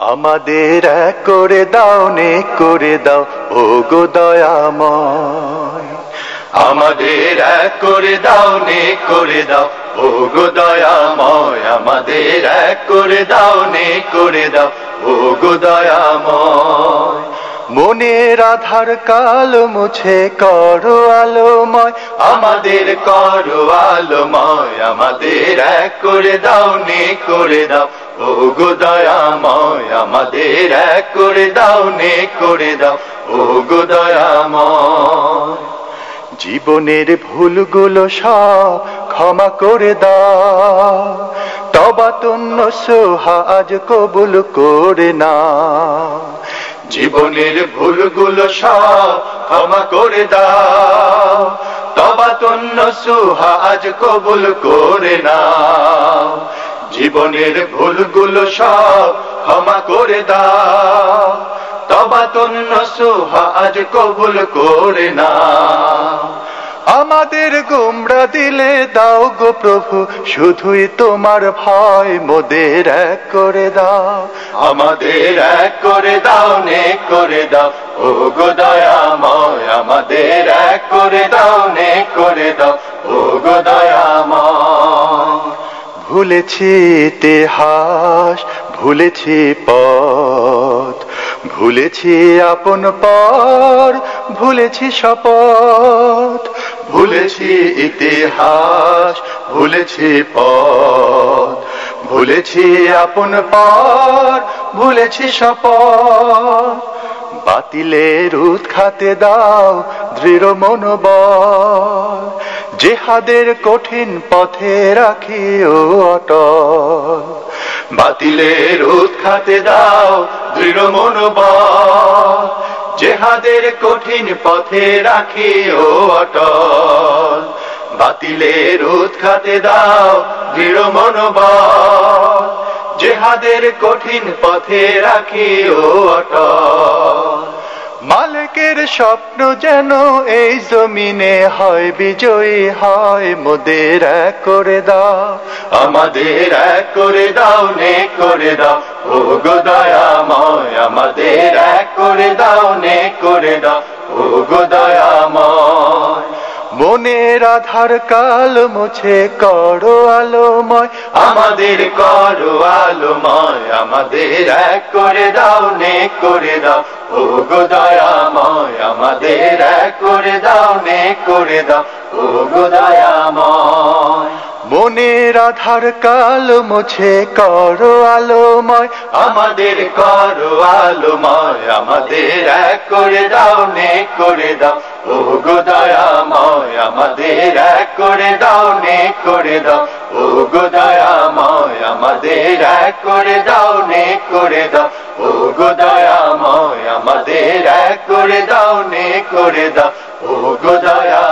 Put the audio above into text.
আমাদের এক করে দাও নে করে দাও ও গো দয়াময়। আমাদের এক করে দাও নে করে দাও ও গো দয়াময়। আমাদের এক করে দাও নে করে দাও ও গো দয়াময়। মনের আধার কালো মুছে করো আলোময়। আমাদের করো আলোময়। আমাদের এক করে দাও নে করে দাও ও গো দয়াময় আমাদের এক করে দাও নে করে দাও। ও গো দয়াময় জীবনের ভুলগুলো সব ক্ষমা করে দাও। তবা তন্ন সোহা আজ কবুল করে না জীবনের ভুলগুলো সব ক্ষমা করে দাও। তবা তন্ন সোহা আজ কবুল করে না জীবনের ভুলগুলো সব ক্ষমা করে দাও। তবা তন্ন সোহা আজ কবুল করে না আমাদের গোমরা দিলে দাও গো প্রভু, শুধুই তোমার ভয় মোদের এক করে দাও। আমাদের এক করে দাও নে করে দাও। ও গো দয়াময়, আমাদের এক করে দাও নে করে দাও। ও গো দয়াময় ভুলেছি ইতিহাস, ভুলেছি পথ, ভুলেছি আপন পর ভুলেছি শপথ, ভুলেছি ইতিহাস, ভুলেছি পথ, ভুলেছি আপন পর ভুলেছি শপথ। বাতিলের উৎখাতে দাও দৃঢ় মনোবল জেহাদের কঠিন পথে রাখি ও অটল। বাতিলের উৎখাতে দাও দৃঢ় মনোবল। জেহাদের কঠিন পথে রাখি ও অটল। বাতিলের উৎখাতে দাও দৃঢ় মনোবল। জেহাদের কঠিন পথে রাখি ও অটল। মালিকের স্বপ্ন যেন এই জমিনে হয়, বিজয়ী হয়, মোদের করে দাও, আমাদের এক করে দাও নে করে দাও, ও গো দয়াময়, আমাদের করে দাও নে করে দাও, ও গো দয়াময়। মনের আধার কাল মুছে করো আলোময়। আমাদের করো আলোময়, আমাদের এক করে দাও নে করে দাও। ও গো দয়াময়, আমাদের এক করে দাও নে করে দাও। ও গো দয়াময়। মনের আধার কাল মুছে করো আলোময়, আমাদের করো আলোময়, আমাদের এক করে দাও নে করে দাও। ও গো দয়াময়। আমাদের এক করে দাও নে করে দাও। ও গো দয়াময়, আমাদের এক করে দাও নে করে দাও। ও গো দয়াময়, আমাদের এক করে দাও নে করে দাও। ও গো দয়াময়